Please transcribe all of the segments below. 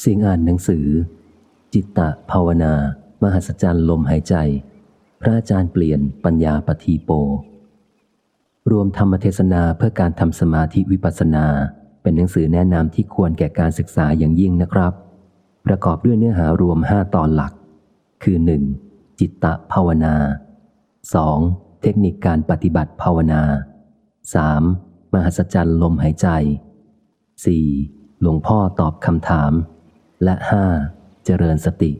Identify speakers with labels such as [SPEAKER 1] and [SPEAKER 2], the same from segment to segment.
[SPEAKER 1] เสียงอ่านหนังสือ จิตตะภาวนา มหัศจรรย์ลมหายใจ พระอาจารย์เปลี่ยนปัญญาปทีโป รวมธรรมเทศนาเพื่อการทำสมาธิวิปัสสนา เป็นหนังสือแนะนำที่ควรแก่การศึกษาอย่างยิ่งนะครับ ประกอบด้วยเนื้อหารวมห้าตอนหลัก คือ 1. จิตตะภาวนา 2. เทคนิคการปฏิบัติภาวนา 3. มหัศจรรย์ลมหายใจ 4. หลวงพ่อตอบคำถาม และ 5. เจริญสติ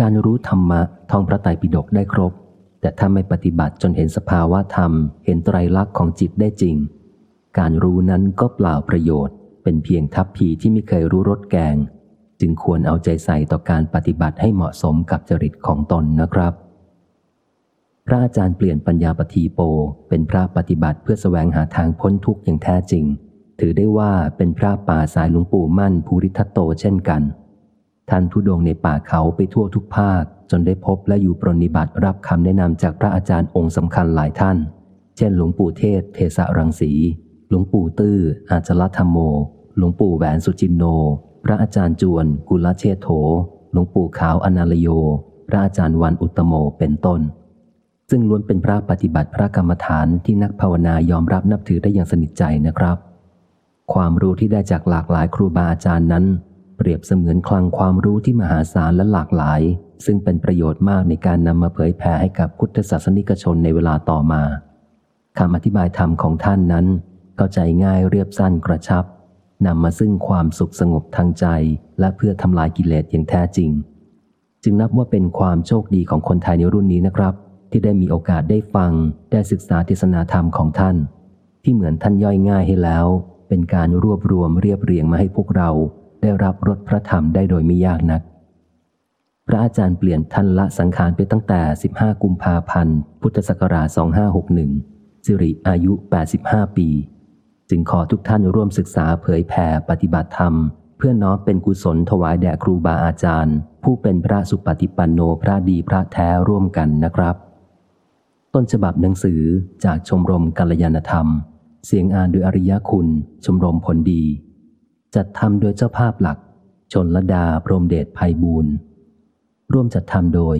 [SPEAKER 1] การรู้ธรรมะท่องพระไตรปิฎกได้ครบ แต่ถ้าไม่ปฏิบัติจนเห็นสภาวะธรรม เห็นไตรลักษณ์ของจิตได้จริง การรู้นั้นก็เปล่าประโยชน์ เป็นเพียงทัพพีที่ไม่เคยรู้รสแกง จึงควรเอาใจใส่ต่อการปฏิบัติให้เหมาะสมกับจริตของตนนะครับพระอาจารย์เปลี่ยนปัญญาปทีโป เป็นพระปฏิบัติเพื่อสแสวงหาทางพ้นทุกข์อย่างแท้จริง ถือได้ว่าเป็นพระป่าสายหลวงปู่มั่นภูริทัตโตเช่นกัน ท่านทุดงในป่าเขาไปทั่วทุกภาค จนได้พบและอยู่ปรนิบัติรับคำแนะนำจากพระอาจารย์องค์สำคัญหลายท่าน เช่น หลวงปู่เทศ เทสรังสี หลวงปู่ตื้อ อาจลธรรมโม หลวงปู่แหวนสุจินโน พระอาจารย์จวน กุลเชษโถ หลวงปู่ขาวอนาลโย พระอาจารย์วันอุตโมเป็นต้นซึ่งล้วนเป็นพระปฏิบัติพระกรรมฐานที่นักภาวนายอมรับนับถือได้อย่างสนิทใจนะครับ ความรู้ที่ได้จากหลากหลายครูบาอาจารย์นั้น เปรียบเสมือนคลังความรู้ที่มหาศาลและหลากหลาย ซึ่งเป็นประโยชน์มากในการนำมาเผยแผ่ให้กับพุทธศาสนิกชนในเวลาต่อมาคำอธิบายธรรมของท่านนั้นเข้าใจง่ายเรียบสั้นกระชับนำมาซึ่งความสุขสงบทางใจ และเพื่อทำลายกิเลสอย่างแท้จริง จึงนับว่าเป็นความโชคดีของคนไทยในรุ่นนี้นะครับ ที่ได้มีโอกาสได้ฟัง ได้ศึกษาเทศนาธรรมของท่าน ที่เหมือนท่านย่อยง่ายให้แล้ว เป็นการรวบรวมเรียบเรียงมาให้พวกเราได้รับรสพระธรรมได้โดยไม่ยากนัก พระอาจารย์เปลี่ยนท่านละสังขารไปตั้งแต่ 15 กุมภาพันธ์ พุทธศักราช 2561 สิริอายุ 85 ปี จึงขอทุกท่านร่วมศึกษาเผยแผ่ปฏิบัติธรรม เพื่อน้อมเป็นกุศลถวายแด่ครูบาอาจารย์ ผู้เป็นพระสุปฏิปันโนพระดีพระแท้ร่วมกันนะครับ ต้นฉบับหนังสือจากชมรมกัลยาณธรรม เสียงอ่านโดยอริยคุณ ชมรมผลดี จัดทำโดยเจ้าภาพหลัก ชนลดาพรมเดชภัยบูรณ์ร่วมจัดทำโดย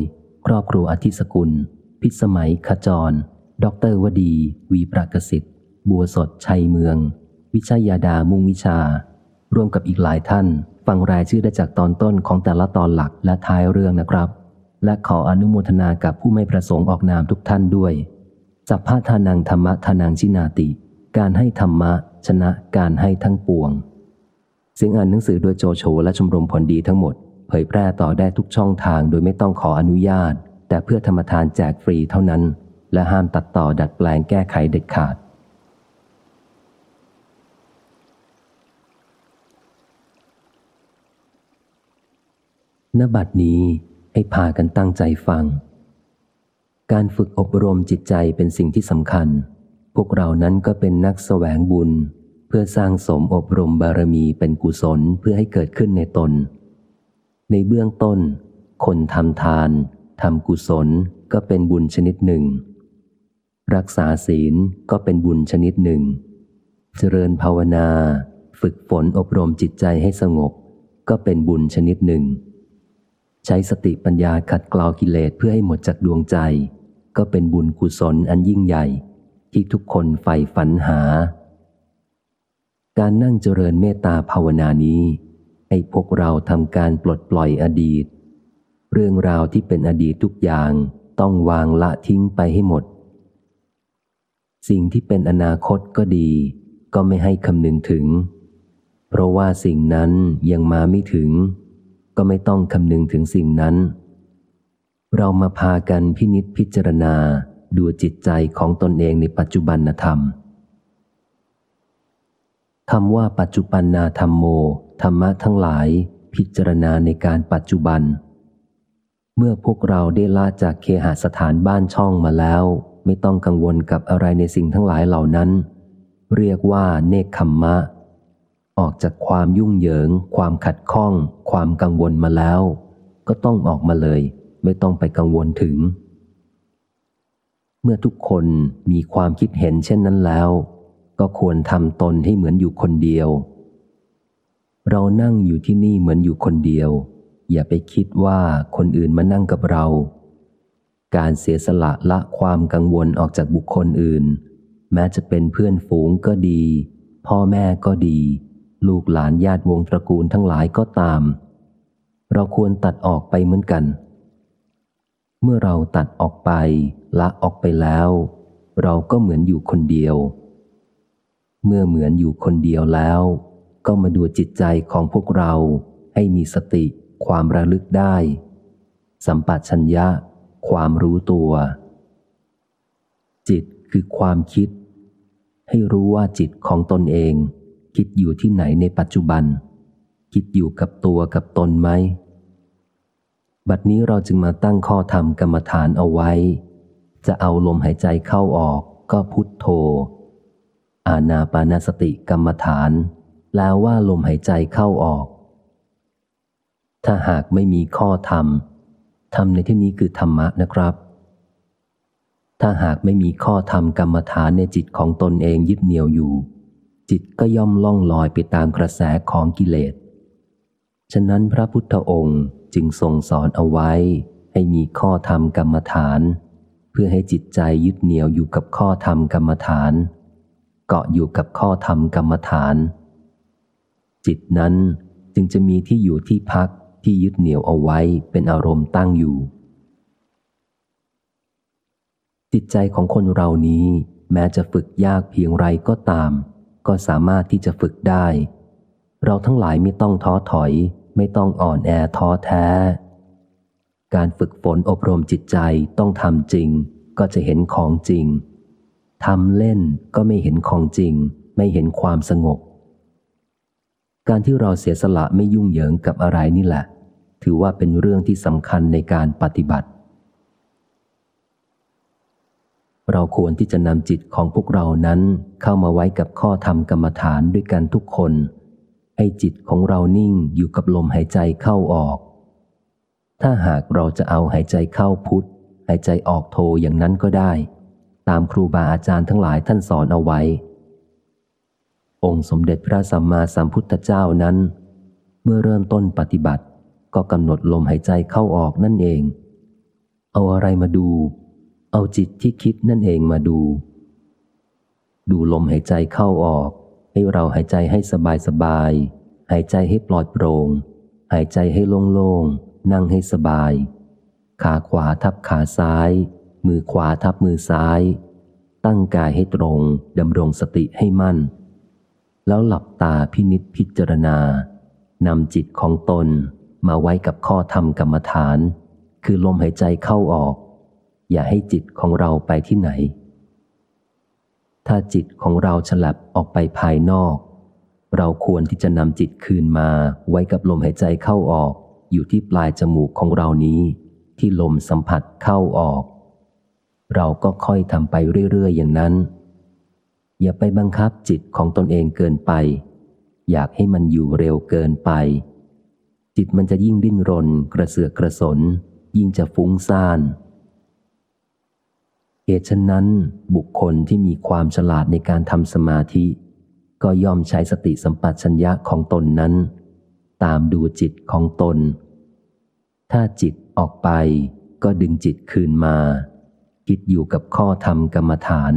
[SPEAKER 1] ครอบครัวอธิสกุล พิสมัยขจรดรวดี วีประกสิทธิ์ บัวสดชัยเมือง วิชัยยาดามุ่งวิชา ร่วมกับอีกหลายท่าน ฟังรายชื่อได้จากตอนต้นของแต่ละตอนหลักและท้ายเรื่องนะครับ และขออนุโมทนากับผู้ไม่ประสงค์ออกนามทุกท่านด้วยสัพพะทานังธรรมะทานังชินาติ การให้ธรรมะ ชนะการให้ทั้งปวง เสียงอ่านหนังสือโดยโจโฉและชมรมผลดีทั้งหมด เผยแพร่ต่อได้ทุกช่องทางโดยไม่ต้องขออนุญาต แต่เพื่อธรรมทานแจกฟรีเท่านั้น และห้ามตัดต่อดัดแปลงแก้ไขเด็ดขาด ณ บัดนี้ให้พากันตั้งใจฟัง การฝึกอบรมจิตใจเป็นสิ่งที่สำคัญ พวกเรานั้นก็เป็นนักแสวงบุญ เพื่อสร้างสมอบรมบารมีเป็นกุศลเพื่อให้เกิดขึ้นในตน ในเบื้องต้น คนทำทานทำกุศลก็เป็นบุญชนิดหนึ่ง รักษาศีลก็เป็นบุญชนิดหนึ่ง เจริญภาวนา ฝึกฝนอบรมจิตใจให้สงบ ก็เป็นบุญชนิดหนึ่ง ใช้สติปัญญาขัดเกลากิเลสเพื่อให้หมดจากดวงใจ ก็เป็นบุญกุศลอันยิ่งใหญ่ ที่ทุกคนใฝ่ฝันหา การนั่งเจริญเมตตาภาวนานี้ ให้พวกเราทำการปลดปล่อยอดีต เรื่องราวที่เป็นอดีตทุกอย่างต้องวางละทิ้งไปให้หมด สิ่งที่เป็นอนาคตก็ดี ก็ไม่ให้คำนึงถึง เพราะว่าสิ่งนั้นยังมาไม่ถึง ก็ไม่ต้องคำนึงถึงสิ่งนั้น เรามาพากันพินิษพิจารณา ดูจิตใจของตนเองในปัจจุบันธรรมคำว่าปัจจุบันนาธรรมโม ธรรมะทั้งหลาย พิจารณาในการปัจจุบัน เมื่อพวกเราได้ลาจากเคหสถานบ้านช่องมาแล้ว ไม่ต้องกังวลกับอะไรในสิ่งทั้งหลายเหล่านั้น เรียกว่าเนคขมมะ ออกจากความยุ่งเหยิง ความขัดข้อง ความกังวลมาแล้ว ก็ต้องออกมาเลย ไม่ต้องไปกังวลถึง เมื่อทุกคนมีความคิดเห็นเช่นนั้นแล้ว ก็ควรทำตนให้เหมือนอยู่คนเดียว เรานั่งอยู่ที่นี่เหมือนอยู่คนเดียว อย่าไปคิดว่าคนอื่นมานั่งกับเรา การเสียสละละความกังวลออกจากบุคคลอื่น แม้จะเป็นเพื่อนฝูงก็ดี พ่อแม่ก็ดี ลูกหลานญาติวงตระกูลทั้งหลายก็ตาม เราควรตัดออกไปเหมือนกัน เมื่อเราตัดออกไป ละออกไปแล้ว เราก็เหมือนอยู่คนเดียว เมื่อเหมือนอยู่คนเดียวแล้ว ก็มาดูจิตใจของพวกเราให้มีสติความระลึกได้ สัมปชัญญะ ความรู้ตัว จิตคือความคิด ให้รู้ว่าจิตของตนเอง คิดอยู่ที่ไหนในปัจจุบัน คิดอยู่กับตัวกับตนไหมบัดนี้เราจึงมาตั้งข้อธรรมกรรมฐานเอาไว้ จะเอาลมหายใจเข้าออกก็พุทโธ อานาปานสติกรรมฐานแล้วว่าลมหายใจเข้าออก ถ้าหากไม่มีข้อธรรมธรรมในที่นี้คือธรรมะนะครับ ถ้าหากไม่มีข้อธรรมกรรมฐานในจิตของตนเองยึดเหนี่ยวอยู่ จิตก็ย่อมล่องลอยไปตามกระแสของกิเลส ฉะนั้นพระพุทธองค์จึงทรงสอนเอาไว้ให้มีข้อธรรมกรรมฐาน พื่อให้จิตใจยึดเหนี่ยวอยู่กับข้อธรรมกรรมฐาน เกาะอยู่กับข้อธรรมกรรมฐาน จิตนั้นจึงจะมีที่อยู่ที่พักที่ยึดเหนี่ยวเอาไว้เป็นอารมณ์ตั้งอยู่ จิตใจของคนเรานี้แม้จะฝึกยากเพียงไรก็ตาม ก็สามารถที่จะฝึกได้ เราทั้งหลายไม่ต้องท้อถอย ไม่ต้องอ่อนแอท้อแท้ การฝึกฝนอบรมจิตใจต้องทำจริง ก็จะเห็นของจริงทำเล่นก็ไม่เห็นของจริง ไม่เห็นความสงบ การที่เราเสียสละไม่ยุ่งเหยิงกับอะไรนี่แหละ ถือว่าเป็นเรื่องที่สำคัญในการปฏิบัติ เราควรที่จะนำจิตของพวกเรานั้นเข้ามาไว้กับข้อธรรมกรรมฐานด้วยกันทุกคน ให้จิตของเรานิ่งอยู่กับลมหายใจเข้าออก ถ้าหากเราจะเอาหายใจเข้าพุทธหายใจออกโทอย่างนั้นก็ได้ ตามครูบาอาจารย์ทั้งหลายท่านสอนเอาไว้ องค์สมเด็จพระสัมมาสัมพุทธเจ้านั้น เมื่อเริ่มต้นปฏิบัติ ก็กำหนดลมหายใจเข้าออกนั่นเอง เอาอะไรมาดู เอาจิตที่คิดนั่นเองมาดู ดูลมหายใจเข้าออก ให้เราหายใจให้สบายสบายหายใจให้ปลอดโปร่งหายใจให้โล่งๆ นั่งให้สบาย ขาขวาทับขาซ้าย มือขวาทับมือซ้าย ตั้งกายให้ตรงดำรงสติให้มั่น แล้วหลับตาพินิษพิจารณานำจิตของตนมาไว้กับข้อธรรมกรรมฐาน คือลมหายใจเข้าออก อย่าให้จิตของเราไปที่ไหน ถ้าจิตของเราฉลับออกไปภายนอก เราควรที่จะนำจิตคืนมาไว้กับลมหายใจเข้าออก อยู่ที่ปลายจมูกของเรานี้ ที่ลมสัมผัสเข้าออก เราก็ค่อยทำไปเรื่อย ๆ อย่างนั้น อย่าไปบังคับจิตของตนเองเกินไป อยากให้มันอยู่เร็วเกินไป จิตมันจะยิ่งดิ้นรน กระเสือกกระสน ยิ่งจะฟุ้งซ่านเหตุฉะนั้นบุคคลที่มีความฉลาดในการทำสมาธิ ก็ย่อมใช้สติสัมปชัญญะของตนนั้น ตามดูจิตของตน ถ้าจิตออกไปก็ดึงจิตคืนมา คิดอยู่กับข้อธรรมกรรมฐาน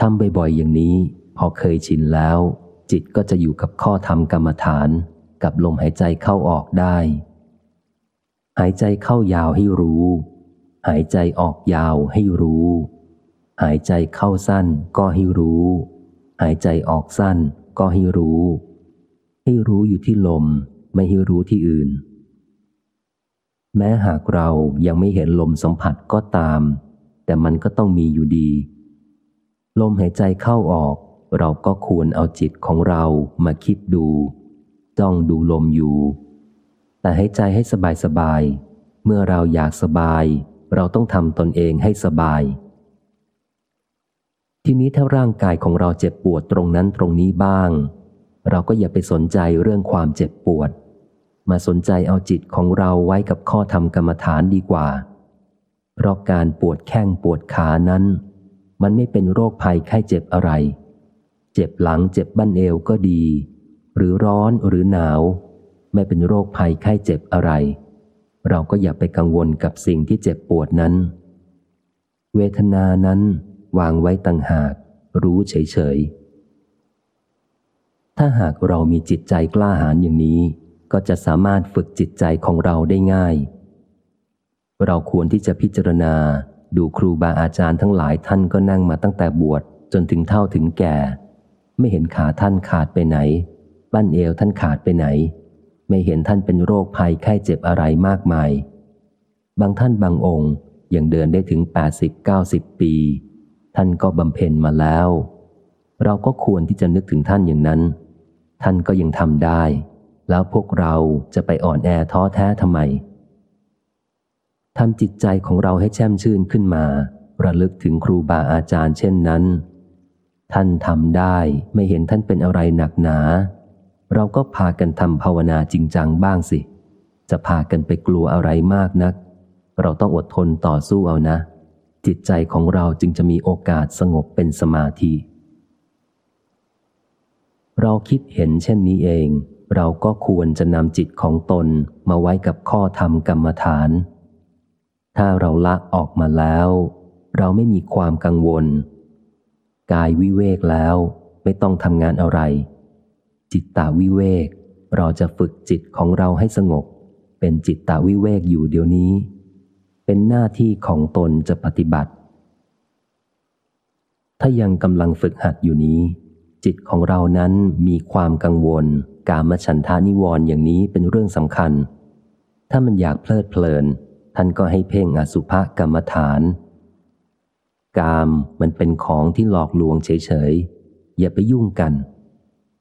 [SPEAKER 1] ทำบ่อยๆอย่างนี้ พอเคยชินแล้ว จิตก็จะอยู่กับข้อธรรมกรรมฐาน กับลมหายใจเข้าออกได้ หายใจเข้ายาวให้รู้ หายใจออกยาวให้รู้ หายใจเข้าสั้นก็ให้รู้ หายใจออกสั้นก็ให้รู้ ให้รู้อยู่ที่ลม ไม่ให้รู้ที่อื่น แม้หากเรายังไม่เห็นลมสัมผัสก็ตาม แต่มันก็ต้องมีอยู่ดี ลมหายใจเข้าออก เราก็ควรเอาจิตของเรามาคิดดู จ้องดูลมอยู่ แต่ให้ใจให้สบายสบายเมื่อเราอยากสบาย เราต้องทำตนเองให้สบายทีนี้ถ้าร่างกายของเราเจ็บปวดตรงนั้นตรงนี้บ้าง เราก็อย่าไปสนใจเรื่องความเจ็บปวด มาสนใจเอาจิตของเราไว้กับข้อธรรมกรรมฐานดีกว่า เพราะการปวดแข้งปวดขานั้น มันไม่เป็นโรคภัยไข้เจ็บอะไร เจ็บหลังเจ็บบั้นเอวก็ดี หรือร้อนหรือหนาว ไม่เป็นโรคภัยไข้เจ็บอะไร เราก็อย่าไปกังวลกับสิ่งที่เจ็บปวดนั้น เวทนานั้น วางไว้ต่างหาก รู้เฉยๆ ถ้าหากเรามีจิตใจกล้าหาญอย่างนี้ ก็จะสามารถฝึกจิตใจของเราได้ง่าย เราควรที่จะพิจารณาดูครูบาอาจารย์ทั้งหลายท่านก็นั่งมาตั้งแต่บวชจนถึงเท่าถึงแก่ ไม่เห็นขาท่านขาดไปไหน บั้นเอวท่านขาดไปไหน ไม่เห็นท่านเป็นโรคภัยไข้เจ็บอะไรมากมาย บางท่านบางองค์ยังเดินได้ถึง 80-90 ปี ท่านก็บำเพ็ญมาแล้ว เราก็ควรที่จะนึกถึงท่านอย่างนั้น ท่านก็ยังทำได้ แล้วพวกเราจะไปอ่อนแอท้อแท้ทำไมทำจิตใจของเราให้แช่มชื่นขึ้นมา ระลึกถึงครูบาอาจารย์เช่นนั้น ท่านทำได้ไม่เห็นท่านเป็นอะไรหนักหนา เราก็พากันทำภาวนาจริงจังบ้างสิ จะพากันไปกลัวอะไรมากนัก เราต้องอดทนต่อสู้เอานะ จิตใจของเราจึงจะมีโอกาสสงบเป็นสมาธิ เราคิดเห็นเช่นนี้เอง เราก็ควรจะนำจิตของตนมาไว้กับข้อธรรมกรรมฐาน ถ้าเราละออกมาแล้ว เราไม่มีความกังวล กายวิเวกแล้วไม่ต้องทำงานอะไร จิตตาวิเวก เราจะฝึกจิตของเราให้สงบ เป็นจิตตาวิเวกอยู่เดี๋ยวนี้ เป็นหน้าที่ของตนจะปฏิบัติ ถ้ายังกำลังฝึกหัดอยู่นี้ จิตของเรานั้นมีความกังวล กามฉันทานิวรณ์อย่างนี้เป็นเรื่องสำคัญ ถ้ามันอยากเพลิดเพลิน ท่านก็ให้เพ่งอสุภกรรมฐาน กามมันเป็นของที่หลอกลวงเฉยๆ อย่าไปยุ่งกัน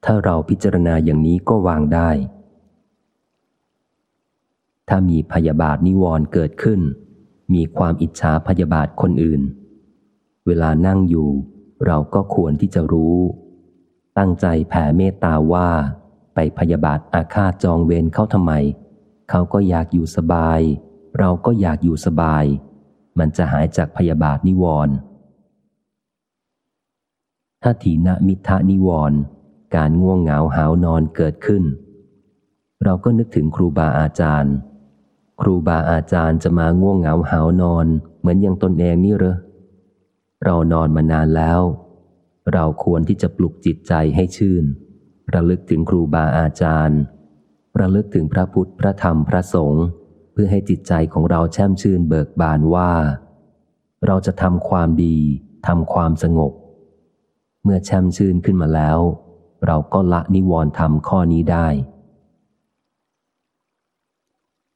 [SPEAKER 1] ถ้าเราพิจารณาอย่างนี้ก็วางได้ ถ้ามีพยาบาทนิวรณ์เกิดขึ้น มีความอิจฉาพยาบาทคนอื่น เวลานั่งอยู่เราก็ควรที่จะรู้ ตั้งใจแผ่เมตตาว่าไปพยาบาทอาฆาตจองเวรเขาทำไม เขาก็อยากอยู่สบาย เราก็อยากอยู่สบาย มันจะหายจากพยาบาทนิวรณ์ถ้าถีนมิทะนิวรณ์การง่วงเหงาหาวนอนเกิดขึ้น เราก็นึกถึงครูบาอาจารย์ ครูบาอาจารย์จะมาง่วงเหงาหาวนอน เหมือนอย่างตนเองนี่เหรอเรานอนมานานแล้ว เราควรที่จะปลุกจิตใจให้ชื่น ระลึกถึงครูบาอาจารย์ ระลึกถึงพระพุทธพระธรรมพระสงฆ์เพื่อให้จิตใจของเราแช่มชื่นเบิกบานว่า เราจะทำความดีทำความสงบ เมื่อแช่มชื่นขึ้นมาแล้ว เราก็ละนิวรณ์ธรรมข้อนี้ได้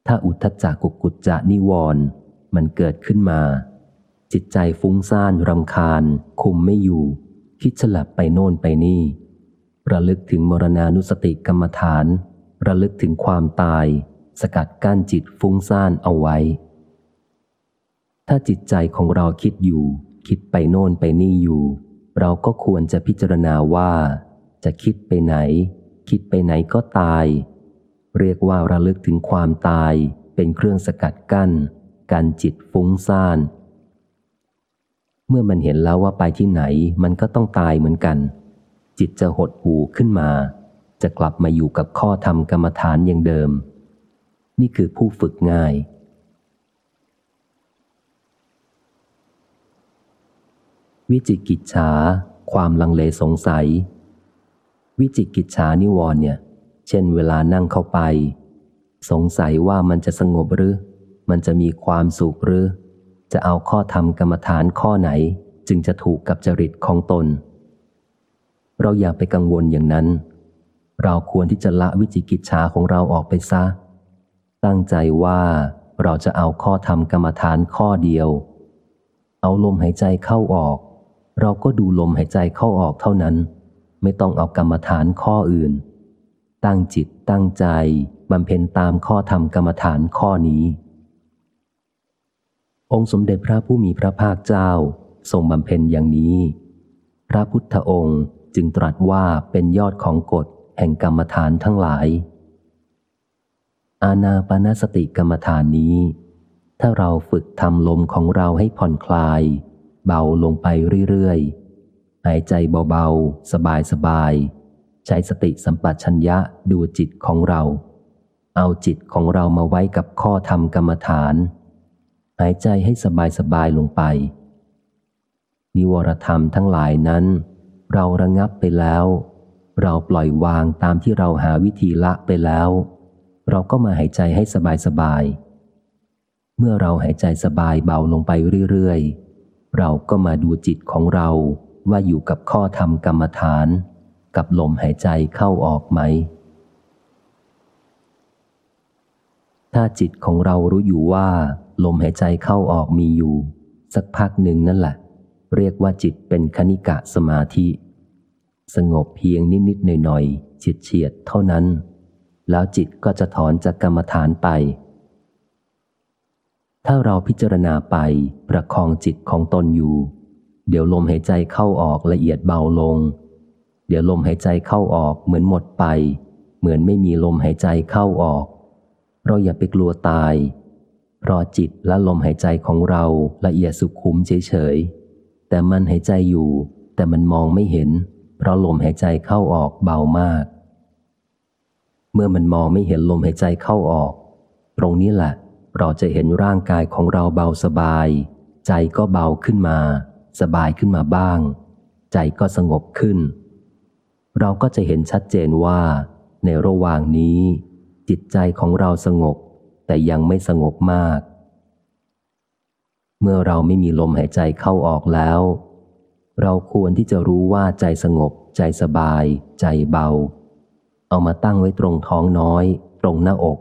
[SPEAKER 1] ถ้าอุทธจักกุกุจจะนิวรณ์มันเกิดขึ้นมา จิตใจฟุ้งซ่านรำคาญ คุมไม่อยู่ คิดฉลับไปโน่นไปนี่ระลึกถึงมรณานุสติกรรมฐาน ระลึกถึงความตาย สกัดกั้นจิตฟุ้งซ่านเอาไว้ ถ้าจิตใจของเราคิดอยู่ คิดไปโน่นไปนี่อยู่ เราก็ควรจะพิจารณาว่า จะคิดไปไหน คิดไปไหนก็ตาย เรียกว่าระลึกถึงความตายเป็นเครื่องสกัดกั้นกันจิตฟุ้งซ่าน เมื่อมันเห็นแล้วว่าไปที่ไหน มันก็ต้องตายเหมือนกัน จิตจะหดหูขึ้นมา จะกลับมาอยู่กับข้อธรรมกรรมฐานอย่างเดิม นี่คือผู้ฝึกง่าย วิจิกิจฉา ความลังเลสงสัย วิจิกิจฉานิวรณ์เนี่ย เช่นเวลานั่งเข้าไป สงสัยว่ามันจะสงบหรือ มันจะมีความสุขหรือ จะเอาข้อธรรมกรรมฐานข้อไหน จึงจะถูกกับจริตของตน เราอย่าไปกังวลอย่างนั้น เราควรที่จะละวิจิกิจฉาของเราออกไปซะ ตั้งใจว่าเราจะเอาข้อธรรมกรรมฐานข้อเดียว เอาลมหายใจเข้าออก เราก็ดูลมหายใจเข้าออกเท่านั้น ไม่ต้องเอากรรมฐานข้ออื่น ตั้งจิตตั้งใจบำเพ็ญตามข้อธรรมกรรมฐานข้อนี้ องค์สมเด็จพระผู้มีพระภาคเจ้าทรงบำเพ็ญอย่างนี้ พระพุทธองค์จึงตรัสว่าเป็นยอดของกฎแห่งกรรมฐานทั้งหลาย อาณาปณสติกรรมฐานนี้ ถ้าเราฝึกทำลมของเราให้ผ่อนคลาย เบาลงไปเรื่อยๆ หายใจเบาๆ สบายๆใใช้สติสัมปชัญญะดูจิตของเรา เอาจิตของเรามาไว้กับข้อธรรมกรรมฐาน หายใจให้สบายสบายลงไป นิวรธรรมทั้งหลายนั้น เราระงับไปแล้ว เราปล่อยวางตามที่เราหาวิธีละไปแล้ว เราก็มาหายใจให้สบายสบาย เมื่อเราหายใจสบายเบาลงไปเรื่อยๆ เราก็มาดูจิตของเราว่าอยู่กับข้อธรรมกรรมฐาน กับลมหายใจเข้าออกไหม ถ้าจิตของเรารู้อยู่ว่า ลมหายใจเข้าออกมีอยู่ สักพักหนึ่งนั่นแหละ เรียกว่าจิตเป็นคณิกะสมาธิ สงบเพียงนิดๆหน่อยๆเฉียดๆเท่านั้น แล้วจิตก็จะถอนจากกรรมฐานไป ถ้าเราพิจารณาไปประคองจิตของตนอยู่ เดี๋ยวลมหายใจเข้าออกละเอียดเบาลง เดี๋ยวลมหายใจเข้าออกเหมือนหมดไป เหมือนไม่มีลมหายใจเข้าออก เราอย่าไปกลัวตาย เพราะจิตและลมหายใจของเราละเอียดสุขุมเฉยๆ แต่มันหายใจอยู่ แต่มันมองไม่เห็น เพราะลมหายใจเข้าออกเบามาก เมื่อมันมองไม่เห็นลมหายใจเข้าออก ตรงนี้แหละ เราจะเห็นร่างกายของเราเบาสบาย ใจก็เบาขึ้นมา สบายขึ้นมาบ้าง ใจก็สงบขึ้น เราก็จะเห็นชัดเจนว่า ในระหว่างนี้ จิตใจของเราสงบ แต่ยังไม่สงบมาก เมื่อเราไม่มีลมหายใจเข้าออกแล้ว เราควรที่จะรู้ว่าใจสงบ ใจสบาย ใจเบา เอามาตั้งไว้ตรงท้องน้อย ตรงหน้าอก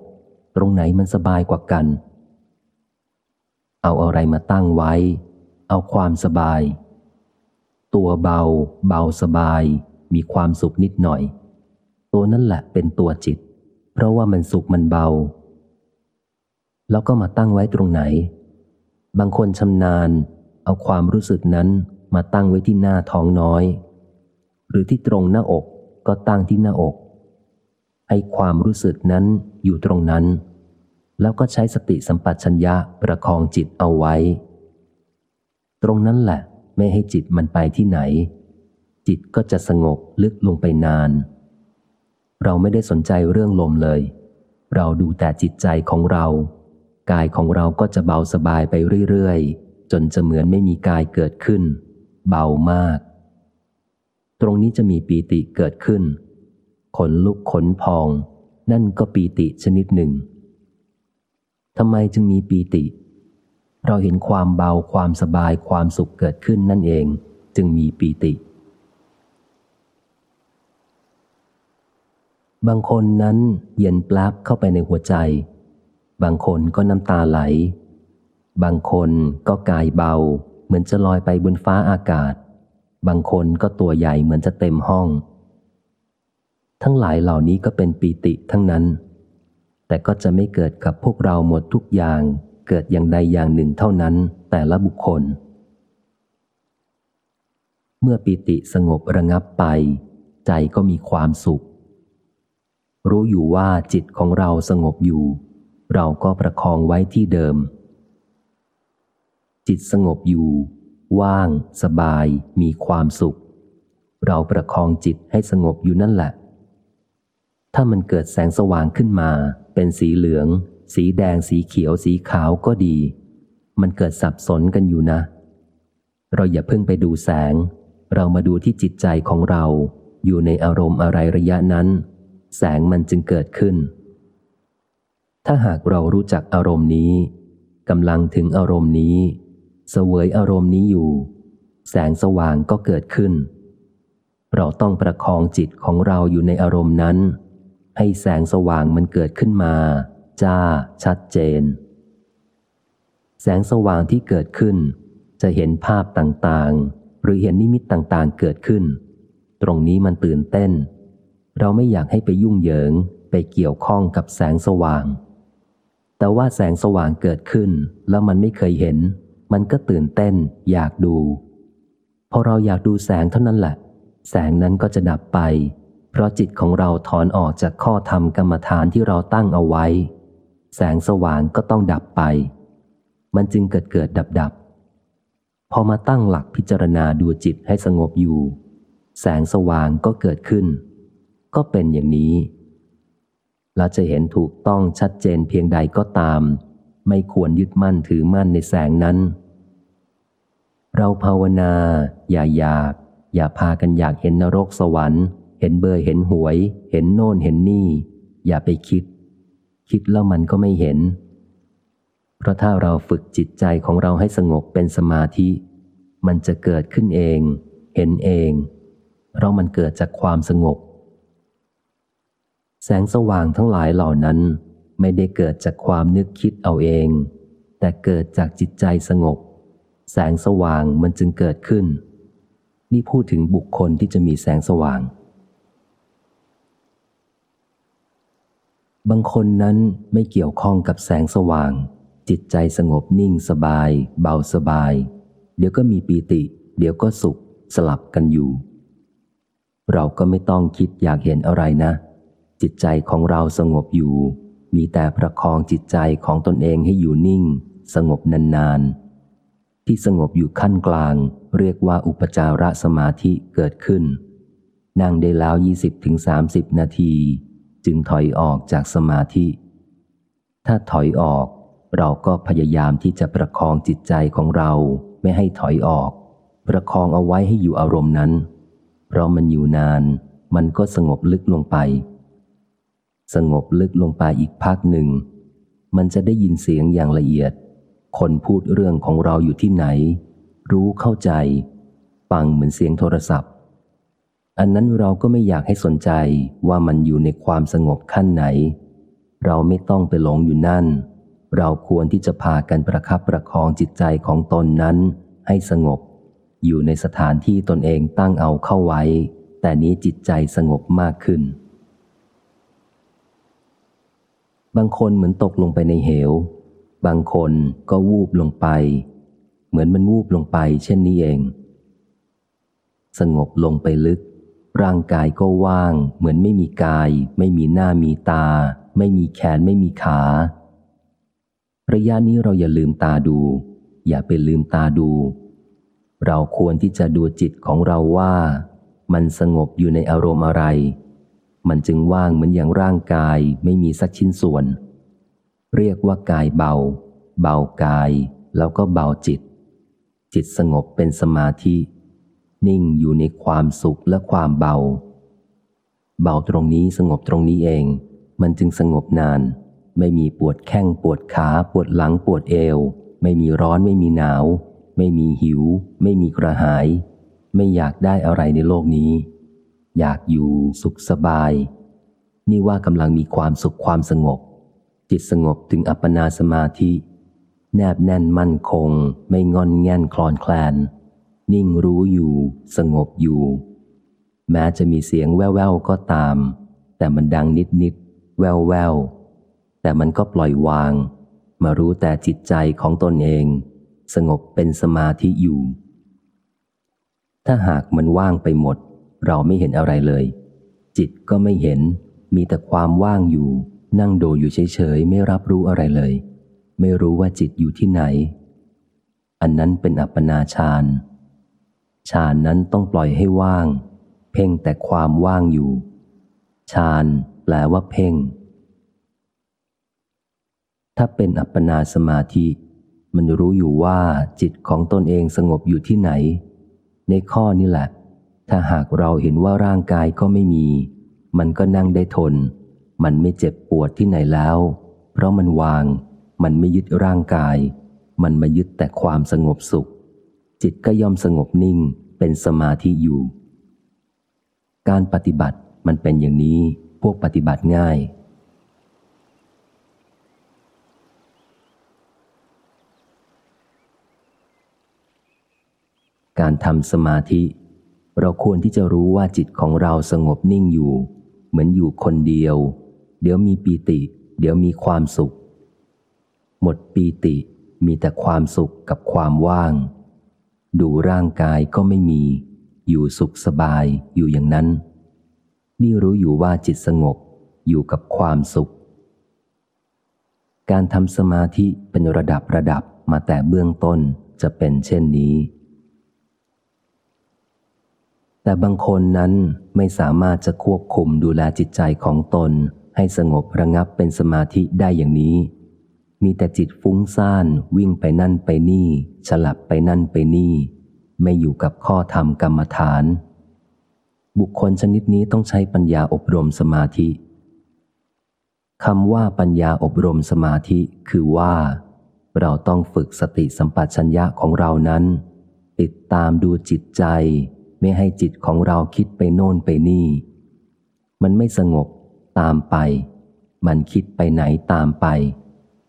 [SPEAKER 1] ตรงไหนมันสบายกว่ากัน เอาอะไรมาตั้งไว้ เอาความสบาย ตัวเบา เบาสบาย มีความสุขนิดหน่อย ตัวนั่นแหละเป็นตัวจิต เพราะว่ามันสุขมันเบา แล้วก็มาตั้งไว้ตรงไหน บางคนชำนาญ เอาความรู้สึกนั้นมาตั้งไว้ที่หน้าท้องน้อย หรือที่ตรงหน้าอกก็ตั้งที่หน้าอก ให้ความรู้สึกนั้นอยู่ตรงนั้น แล้วก็ใช้สติสัมปชัญญะประคองจิตเอาไว้ ตรงนั้นแหละ ไม่ให้จิตมันไปที่ไหน จิตก็จะสงบลึกลงไปนาน เราไม่ได้สนใจเรื่องลมเลย เราดูแต่จิตใจของเรา กายของเราก็จะเบาสบายไปเรื่อยๆ จนจะเหมือนไม่มีกายเกิดขึ้น เบามาก ตรงนี้จะมีปีติเกิดขึ้น ขนลุกขนพอง นั่นก็ปีติชนิดหนึ่งทำไมจึงมีปีติ เราเห็นความเบาความสบายความสุขเกิดขึ้นนั่นเอง จึงมีปีติ บางคนนั้นเย็นปลับเข้าไปในหัวใจ บางคนก็น้ำตาไหล บางคนก็กายเบา เหมือนจะลอยไปบนฟ้าอากาศ บางคนก็ตัวใหญ่เหมือนจะเต็มห้อง ทั้งหลายเหล่านี้ก็เป็นปีติทั้งนั้น แต่ก็จะไม่เกิดกับพวกเราหมดทุกอย่างเกิดอย่างใดอย่างหนึ่งเท่านั้นแต่ละบุคคล เมื่อปิติสงบระงับไป ใจก็มีความสุข รู้อยู่ว่าจิตของเราสงบอยู่ เราก็ประคองไว้ที่เดิม จิตสงบอยู่ ว่าง สบาย มีความสุข เราประคองจิตให้สงบอยู่นั่นแหละ ถ้ามันเกิดแสงสว่างขึ้นมา เป็นสีเหลือง สีแดง สีเขียว สีขาวก็ดี มันเกิดสับสนกันอยู่นะ เราอย่าเพิ่งไปดูแสง เรามาดูที่จิตใจของเรา อยู่ในอารมณ์อะไรระยะนั้น แสงมันจึงเกิดขึ้น ถ้าหากเรารู้จักอารมณ์นี้กำลังถึงอารมณ์นี้ เสวยอารมณ์นี้อยู่ แสงสว่างก็เกิดขึ้น เราต้องประคองจิตของเราอยู่ในอารมณ์นั้น ให้แสงสว่างมันเกิดขึ้นมา จ้า ชัดเจน แสงสว่างที่เกิดขึ้น จะเห็นภาพต่างๆ หรือเห็นนิมิตต่างๆ เกิดขึ้น ตรงนี้มันตื่นเต้น เราไม่อยากให้ไปยุ่งเหยิงไปเกี่ยวข้องกับแสงสว่าง แต่ว่าแสงสว่างเกิดขึ้น แล้วมันไม่เคยเห็น มันก็ตื่นเต้น อยากดู พอเราอยากดูแสงเท่านั้นแหละ แสงนั้นก็จะดับไป เพราะจิตของเราถอนออกจากข้อธรรมกรรมฐานที่เราตั้งเอาไว้ แสงสว่างก็ต้องดับไป มันจึงเกิดเกิดดับดับพอมาตั้งหลักพิจารณาดูจิตให้สงบอยู่ แสงสว่างก็เกิดขึ้น ก็เป็นอย่างนี้ เราจะเห็นถูกต้องชัดเจนเพียงใดก็ตาม ไม่ควรยึดมั่นถือมั่นในแสงนั้น เราภาวนา อย่าอยาก อย่าพากันอยากเห็นนรกสวรรค์ เห็นเบอร์เห็นหวย เห็นโน่นเห็นนี่ อย่าไปคิด คิดแล้วมันก็ไม่เห็น เพราะถ้าเราฝึกจิตใจของเราให้สงบเป็นสมาธิ มันจะเกิดขึ้นเอง เห็นเอง เพราะมันเกิดจากความสงบ แสงสว่างทั้งหลายเหล่านั้น ไม่ได้เกิดจากความนึกคิดเอาเอง แต่เกิดจากจิตใจสงบ แสงสว่างมันจึงเกิดขึ้น นี่พูดถึงบุคคลที่จะมีแสงสว่าง บางคนนั้นไม่เกี่ยวข้องกับแสงสว่าง จิตใจสงบนิ่งสบาย เบาสบาย เดี๋ยวก็มีปีติ เดี๋ยวก็สุขสลับกันอยู่ เราก็ไม่ต้องคิดอยากเห็นอะไรนะ จิตใจของเราสงบอยู่ มีแต่ประคองจิตใจของตนเองให้อยู่นิ่ง สงบนานๆ ที่สงบอยู่ขั้นกลาง เรียกว่าอุปจารสมาธิเกิดขึ้น นั่งได้แล้ว 20-30 นาที จึงถอยออกจากสมาธิ ถ้าถอยออก เราก็พยายามที่จะประคองจิตใจของเราไม่ให้ถอยออก ประคองเอาไว้ให้อยู่อารมณ์นั้น เพราะมันอยู่นาน มันก็สงบลึกลงไป สงบลึกลงไปอีกพักหนึ่ง มันจะได้ยินเสียงอย่างละเอียด คนพูดเรื่องของเราอยู่ที่ไหน รู้เข้าใจ ฟังเหมือนเสียงโทรศัพท์ อันนั้นเราก็ไม่อยากให้สนใจว่ามันอยู่ในความสงบขั้นไหน เราไม่ต้องไปหลงอยู่นั่น เราควรที่จะพากันประคับประคองจิตใจของตนนั้น ให้สงบ อยู่ในสถานที่ตนเองตั้งเอาเข้าไว้ แต่นี้จิตใจสงบมากขึ้น บางคนเหมือนตกลงไปในเหว บางคนก็วูบลงไป เหมือนมันวูบลงไปเช่นนี้เอง สงบลงไปลึก ร่างกายก็ว่าง เหมือนไม่มีกาย ไม่มีหน้ามีตา ไม่มีแขนไม่มีขา ระยะนี้เราอย่าลืมตาดู อย่าไปลืมตาดู เราควรที่จะดูจิตของเราว่า มันสงบอยู่ในอารมณ์อะไร มันจึงว่างเหมือนอย่างร่างกายไม่มีสักชิ้นส่วน เรียกว่ากายเบา เบากายแล้วก็เบาจิต จิตสงบเป็นสมาธิ นิ่งอยู่ในความสุขและความเบา เบาตรงนี้สงบตรงนี้เอง มันจึงสงบนาน ไม่มีปวดแข้งปวดขาปวดหลังปวดเอว ไม่มีร้อนไม่มีหนาว ไม่มีหิว ไม่มีกระหาย ไม่อยากได้อะไรในโลกนี้ อยากอยู่สุขสบาย นี่ว่ากำลังมีความสุขความสงบ จิตสงบถึงอัปปนาสมาธิ แนบแน่นมั่นคง ไม่งอนแง่นคลอนแคลน นิ่งรู้อยู่ สงบอยู่ แม้จะมีเสียงแว่วๆก็ตาม แต่มันดังนิดๆแววๆแต่มันก็ปล่อยวาง มารู้แต่จิตใจของตนเอง สงบเป็นสมาธิอยู่ถ้าหากมันว่างไปหมด เราไม่เห็นอะไรเลย จิตก็ไม่เห็น มีแต่ความว่างอยู่ นั่งโดอยู่เฉยๆ ไม่รับรู้อะไรเลย ไม่รู้ว่าจิตอยู่ที่ไหน อันนั้นเป็นอัปปนาฌานฌานนั้นต้องปล่อยให้ว่าง เพ่งแต่ความว่างอยู่ฌานแปลว่าเพ่ง ถ้าเป็นอัปปนาสมาธิ มันรู้อยู่ว่าจิตของตนเองสงบอยู่ที่ไหน ในข้อนี้แหละ ถ้าหากเราเห็นว่าร่างกายก็ไม่มี มันก็นั่งได้ทน มันไม่เจ็บปวดที่ไหนแล้ว เพราะมันวาง มันไม่ยึดร่างกาย มันมายึดแต่ความสงบสุข จิตก็ย่อมสงบนิ่งเป็นสมาธิอยู่ การปฏิบัติมันเป็นอย่างนี้พวกปฏิบัติง่าย การทำสมาธิ เราควรที่จะรู้ว่าจิตของเราสงบนิ่งอยู่ เหมือนอยู่คนเดียว เดี๋ยวมีปีติ เดี๋ยวมีความสุข หมดปีติมีแต่ความสุขกับความว่าง ดูร่างกายก็ไม่มี อยู่สุขสบายอยู่อย่างนั้น นี่รู้อยู่ว่าจิตสงบอยู่กับความสุข การทำสมาธิเป็นระดับระดับมาแต่เบื้องต้นจะเป็นเช่นนี้ แต่บางคนนั้นไม่สามารถจะควบคุมดูแลจิตใจของตน ให้สงบระงับเป็นสมาธิได้อย่างนี้ มีแต่จิตฟุ้งซ่านวิ่งไปนั่นไปนี่ ฉลับไปนั่นไปนี่ ไม่อยู่กับข้อธรรมกรรมฐาน บุคคลชนิดนี้ต้องใช้ปัญญาอบรมสมาธิคำว่าปัญญาอบรมสมาธิคือว่า เราต้องฝึกสติสัมปชัญญะของเรานั้น ติดตามดูจิตใจ ไม่ให้จิตของเราคิดไปโน่นไปนี่ มันไม่สงบตามไป มันคิดไปไหนตามไป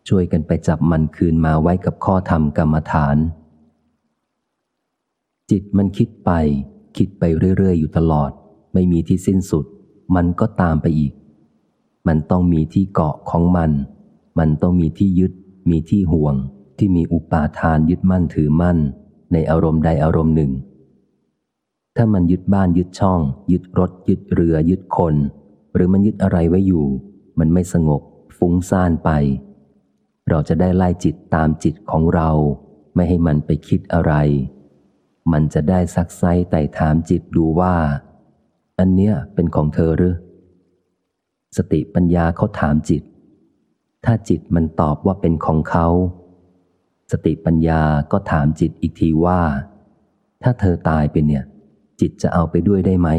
[SPEAKER 1] ช่วยกันไปจับมันคืนมาไว้กับข้อธรรมกรรมฐาน จิตมันคิดไป คิดไปเรื่อย ๆ อยู่ตลอด ไม่มีที่สิ้นสุด มันก็ตามไปอีก มันต้องมีที่เกาะของมัน มันต้องมีที่ยึด มีที่ห่วง ที่มีอุปาทานยึดมั่นถือมั่น ในอารมณ์ใดอารมณ์หนึ่ง ถ้ามันยึดบ้านยึดช่อง ยึดรถ ยึดเรือ ยึดคน หรือมันยึดอะไรไว้อยู่ มันไม่สงบ ฟุ้งซ่านไป เราจะได้ไล่จิตตามจิตของเรา ไม่ให้มันไปคิดอะไร มันจะได้ซักไซไต่ถามจิตดูว่า อันเนี้ยเป็นของเธอหรือ สติปัญญาเขาถามจิต ถ้าจิตมันตอบว่าเป็นของเขา สติปัญญาก็ถามจิตอีกทีว่า ถ้าเธอตายไปเนี่ย จิตจะเอาไปด้วยได้ไหม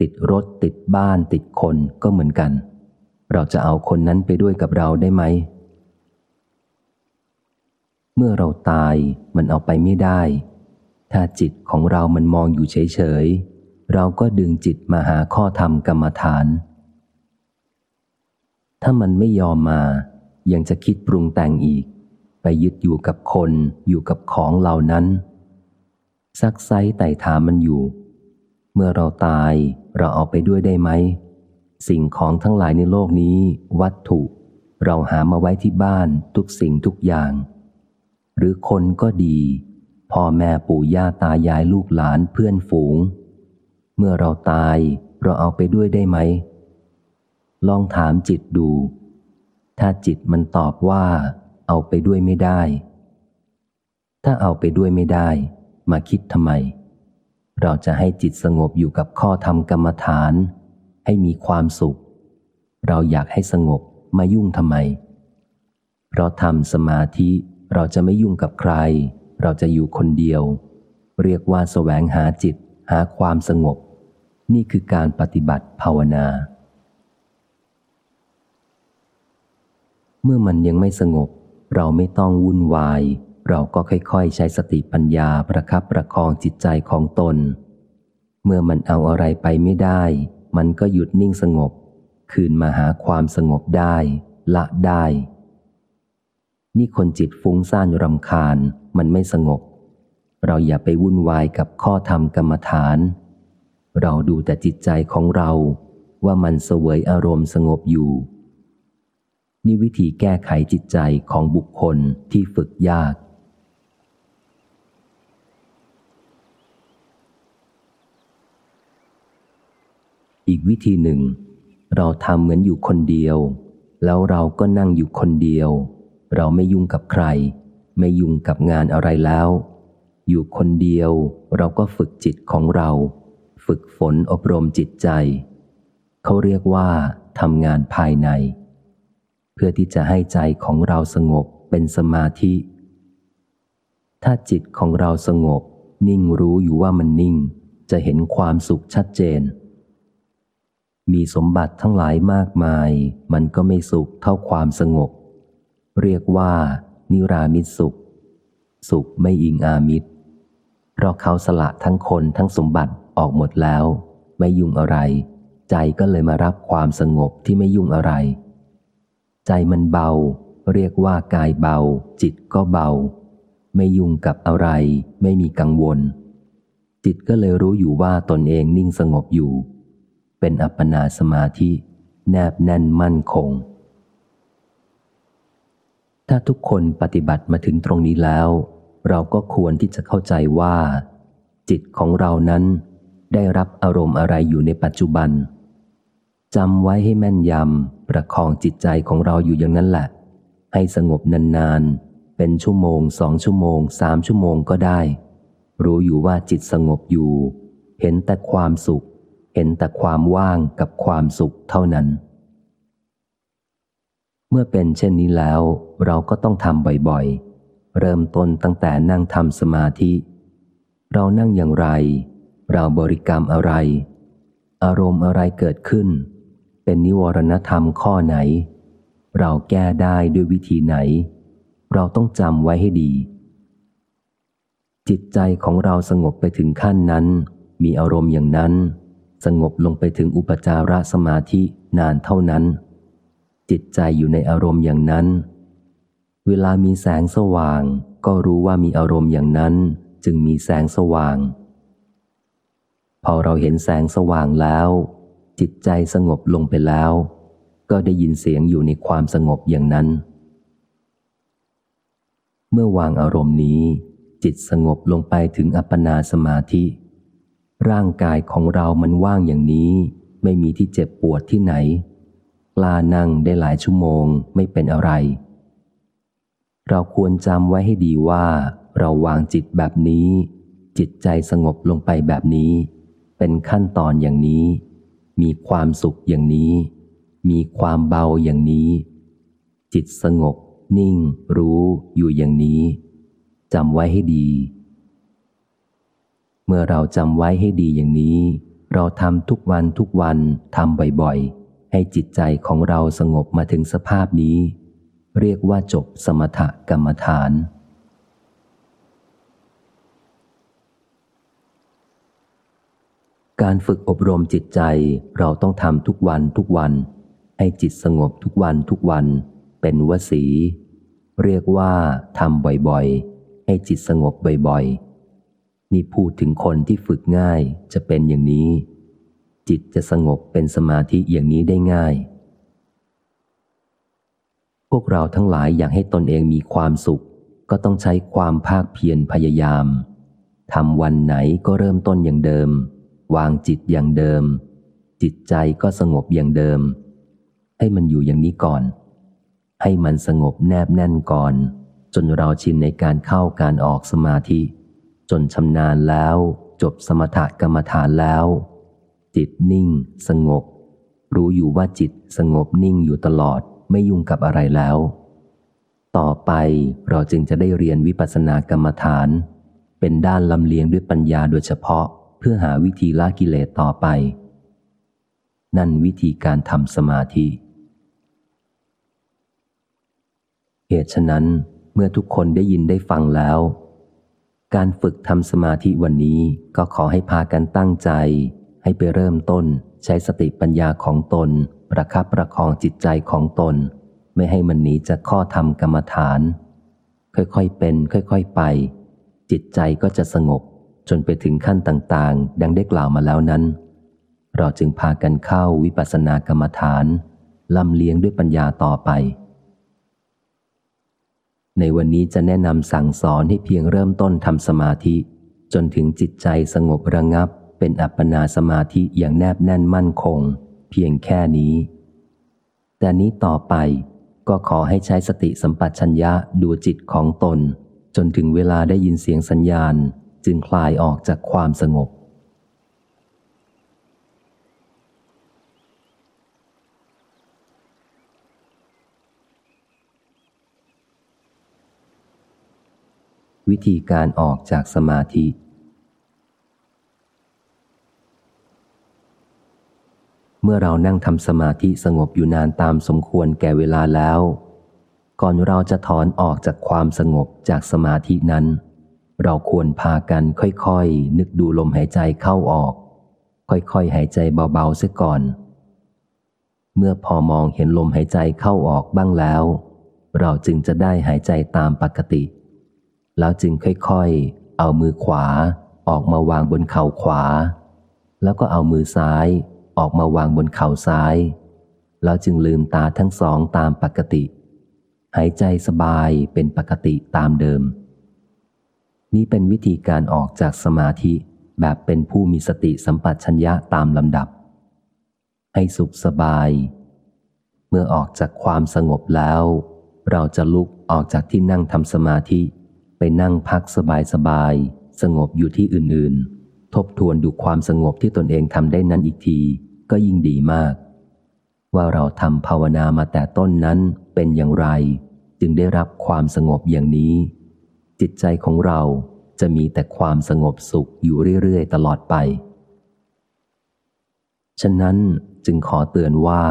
[SPEAKER 1] ติดรถติดบ้านติดคนก็เหมือนกัน เราจะเอาคนนั้นไปด้วยกับเราได้ไหม เมื่อเราตายมันเอาไปไม่ได้ ถ้าจิตของเรามันมองอยู่เฉยๆ เราก็ดึงจิตมาหาข้อธรรมกรรมฐาน ถ้ามันไม่ยอมมายังจะคิดปรุงแต่งอีก ไปยึดอยู่กับคนอยู่กับของเหล่านั้น ซักไซไต่ถามมันอยู่ เมื่อเราตายเราเอาไปด้วยได้ไหม สิ่งของทั้งหลายในโลกนี้ วัตถุ เราหามาไว้ที่บ้านทุกสิ่งทุกอย่าง หรือคนก็ดีพ่อแม่ปู่ย่าตายายลูกหลานเพื่อนฝูง เมื่อเราตายเราเอาไปด้วยได้ไหม ลองถามจิตดู ถ้าจิตมันตอบว่า เอาไปด้วยไม่ได้ ถ้าเอาไปด้วยไม่ได้ มาคิดทำไม เราจะให้จิตสงบอยู่กับข้อธรรมกรรมฐาน ให้มีความสุข เราอยากให้สงบมายุ่งทำไมเราทำสมาธิเราจะไม่ยุ่งกับใคร เราจะอยู่คนเดียว เรียกว่าสแสวงหาจิตหาความสงบ นี่คือการปฏิบัติภาวนา เมื่อมันยังไม่สงบ เราไม่ต้องวุ่นวาย เราก็ค่อยๆ ใช้สติปัญญาประคับประคองจิตใจของตน เมื่อมันเอาอะไรไปไม่ได้ มันก็หยุดนิ่งสงบ คืนมาหาความสงบได้ ละได้ นี่คนจิตฟุ้งซ่านรำคาญ มันไม่สงบ เราอย่าไปวุ่นวายกับข้อธรรมกรรมฐาน เราดูแต่จิตใจของเรา ว่ามันเสวยอารมณ์สงบอยู่นี่วิธีแก้ไขจิตใจของบุคคลที่ฝึกยาก อีกวิธีหนึ่ง เราทำเหมือนอยู่คนเดียว แล้วเราก็นั่งอยู่คนเดียว เราไม่ยุ่งกับใคร ไม่ยุ่งกับงานอะไรแล้ว อยู่คนเดียวเราก็ฝึกจิตของเรา ฝึกฝนอบรมจิตใจ เขาเรียกว่าทำงานภายใน เพื่อที่จะให้ใจของเราสงบเป็นสมาธิ ถ้าจิตของเราสงบ นิ่งรู้อยู่ว่ามันนิ่ง จะเห็นความสุขชัดเจน มีสมบัติทั้งหลายมากมาย มันก็ไม่สุขเท่าความสงบ เรียกว่า นิรามิตสุข สุขไม่อิงอามิตร เพราะเขาสละทั้งคนทั้งสมบัติออกหมดแล้ว ไม่ยุ่งอะไร ใจก็เลยมารับความสงบที่ไม่ยุ่งอะไร ใจมันเบา เรียกว่ากายเบา จิตก็เบา ไม่ยุ่งกับอะไร ไม่มีกังวล จิตก็เลยรู้อยู่ว่าตนเองนิ่งสงบอยู่ เป็นอัปปนาสมาธิ แนบแน่นมั่นคง ถ้าทุกคนปฏิบัติมาถึงตรงนี้แล้ว เราก็ควรที่จะเข้าใจว่า จิตของเรานั้นได้รับอารมณ์อะไรอยู่ในปัจจุบันจำไว้ให้แม่นยำ ประคองจิตใจของเราอยู่อย่างนั้นแหละ ให้สงบนานๆ เป็นชั่วโมงสองชั่วโมงสามชั่วโมงก็ได้ รู้อยู่ว่าจิตสงบอยู่ เห็นแต่ความสุข เห็นแต่ความว่างกับความสุขเท่านั้น เมื่อเป็นเช่นนี้แล้วเราก็ต้องทำบ่อยๆ เริ่มต้นตั้งแต่นั่งทำสมาธิ เรานั่งอย่างไร เราบริกรรมอะไร อารมณ์อะไรเกิดขึ้น เป็นนิวรณธรรมข้อไหน เราแก้ได้ด้วยวิธีไหน เราต้องจำไว้ให้ดี จิตใจของเราสงบไปถึงขั้นนั้น มีอารมณ์อย่างนั้น สงบลงไปถึงอุปจารสมาธินานเท่านั้น จิตใจอยู่ในอารมณ์อย่างนั้น เวลามีแสงสว่าง ก็รู้ว่ามีอารมณ์อย่างนั้น จึงมีแสงสว่าง พอเราเห็นแสงสว่างแล้ว จิตใจสงบลงไปแล้ว ก็ได้ยินเสียงอยู่ในความสงบอย่างนั้น เมื่อวางอารมณ์นี้ จิตสงบลงไปถึงอัปปนาสมาธิ ร่างกายของเรามันว่างอย่างนี้ ไม่มีที่เจ็บปวดที่ไหนกล้านั่งได้หลายชั่วโมงไม่เป็นอะไร เราควรจำไว้ให้ดีว่า เราวางจิตแบบนี้ จิตใจสงบลงไปแบบนี้ เป็นขั้นตอนอย่างนี้ มีความสุขอย่างนี้ มีความเบาอย่างนี้ จิตสงบ นิ่ง รู้อยู่อย่างนี้จำไว้ให้ดี เมื่อเราจำไว้ให้ดีอย่างนี้ เราทำทุกวันทุกวันทำบ่อยๆ ให้จิตใจของเราสงบมาถึงสภาพนี้ เรียกว่าจบสมถกรรมฐาน การฝึกอบรมจิตใจเราต้องทำทุกวันทุกวัน ให้จิตสงบทุกวันทุกวัน เป็นวสี เรียกว่าทำบ่อยๆ ให้จิตสงบบ่อยๆ นี่พูดถึงคนที่ฝึกง่ายจะเป็นอย่างนี้ จิตจะสงบเป็นสมาธิอย่างนี้ได้ง่าย พวกเราทั้งหลายอยากให้ตนเองมีความสุข ก็ต้องใช้ความภาคเพียรพยายามทำวันไหนก็เริ่มต้นอย่างเดิม วางจิตอย่างเดิม จิตใจก็สงบอย่างเดิม ให้มันอยู่อย่างนี้ก่อน ให้มันสงบแนบแน่นก่อน จนเราชินในการเข้าการออกสมาธิ จนชำนาญแล้ว จบสมถกรรมฐานแล้ว จิตนิ่ง สงบ รู้อยู่ว่าจิตสงบนิ่งอยู่ตลอดไม่ยุ่งกับอะไรแล้ว ต่อไปเราจึงจะได้เรียนวิปัสสนากรรมฐาน เป็นด้านลำเลียงด้วยปัญญาโดยเฉพาะ เพื่อหาวิธีละกิเลสต่อไป นั่นวิธีการทำสมาธิเหตุฉะนั้นเมื่อทุกคนได้ยินได้ฟังแล้ว การฝึกทำสมาธิวันนี้ก็ขอให้พากันตั้งใจ ให้ไปเริ่มต้นใช้สติปัญญาของตน ประคับประคองจิตใจของตน ไม่ให้มันหนีจากข้อธรรมกรรมฐาน ค่อยๆเป็น ค่อยๆไป จิตใจก็จะสงบ จนไปถึงขั้นต่างๆ ดังได้กล่าวมาแล้วนั้น เราจึงพากันเข้าวิปัสสนากรรมฐานลำเลียงด้วยปัญญาต่อไป ในวันนี้จะแนะนำสั่งสอนให้เพียงเริ่มต้นทำสมาธิ จนถึงจิตใจสงบระงับ เป็นอัปปนาสมาธิอย่างแนบแน่นมั่นคง เพียงแค่นี้ แต่นี้ต่อไปก็ขอให้ใช้สติสัมปชัญญะดูจิตของตน จนถึงเวลาได้ยินเสียงสัญญาณ จึงคลายออกจากความสงบ วิธีการออกจากสมาธิ เมื่อเรานั่งทำสมาธิสงบอยู่นานตามสมควรแก่เวลาแล้ว ก่อนเราจะถอนออกจากความสงบจากสมาธินั้น เราควรพากันค่อยๆ นึกดูลมหายใจเข้าออก ค่อยๆ หายใจเบาๆเสียก่อน เมื่อพอมองเห็นลมหายใจเข้าออกบ้างแล้ว เราจึงจะได้หายใจตามปกติ แล้วจึงค่อยๆ เอามือขวา ออกมาวางบนเข่าขวา แล้วก็เอามือซ้าย ออกมาวางบนเข่าซ้าย แล้วจึงลืมตาทั้งสองตามปกติ หายใจสบายเป็นปกติตามเดิม นี่เป็นวิธีการออกจากสมาธิแบบเป็นผู้มีสติสัมปชัญญะตามลำดับ ให้สุขสบาย เมื่อออกจากความสงบแล้ว เราจะลุกออกจากที่นั่งทำสมาธิ นั่งพักสบายสบายสงบอยู่ที่อื่นๆ ทบทวนดูความสงบที่ตนเองทำได้นั้นอีกที ก็ยิ่งดีมาก ว่าเราทำภาวนามาแต่ต้นนั้นเป็นอย่างไร จึงได้รับความสงบอย่างนี้ จิตใจของเราจะมีแต่ความสงบสุขอยู่เรื่อยๆ ตลอดไป ฉะนั้นจึงขอเตือนว่า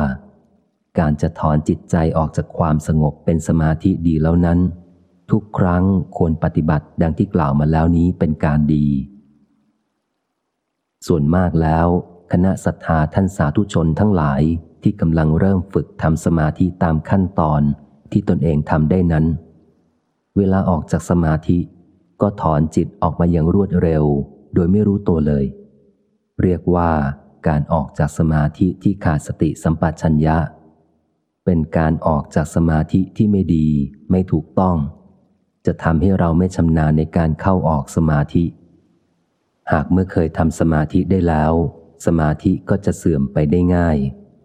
[SPEAKER 1] การจะถอนจิตใจออกจากความสงบเป็นสมาธิดีแล้วนั้น ทุกครั้งควรปฏิบัติดังที่กล่าวมาแล้วนี้เป็นการดี ส่วนมากแล้ว คณะศรัทธาท่านสาธุชนทั้งหลายที่กำลังเริ่มฝึกทำสมาธิตามขั้นตอนที่ตนเองทำได้นั้น เวลาออกจากสมาธิ ก็ถอนจิตออกมาอย่างรวดเร็ว โดยไม่รู้ตัวเลย เรียกว่าการออกจากสมาธิที่ขาดสติสัมปชัญญะ เป็นการออกจากสมาธิที่ไม่ดี ไม่ถูกต้อง จะทำให้เราไม่ชำนาญในการเข้าออกสมาธิ หากเมื่อเคยทำสมาธิได้แล้ว สมาธิก็จะเสื่อมไปได้ง่าย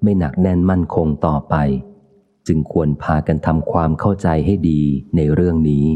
[SPEAKER 1] ไม่หนักแน่นมั่นคงต่อไป จึงควรพากันทำความเข้าใจให้ดีในเรื่องนี้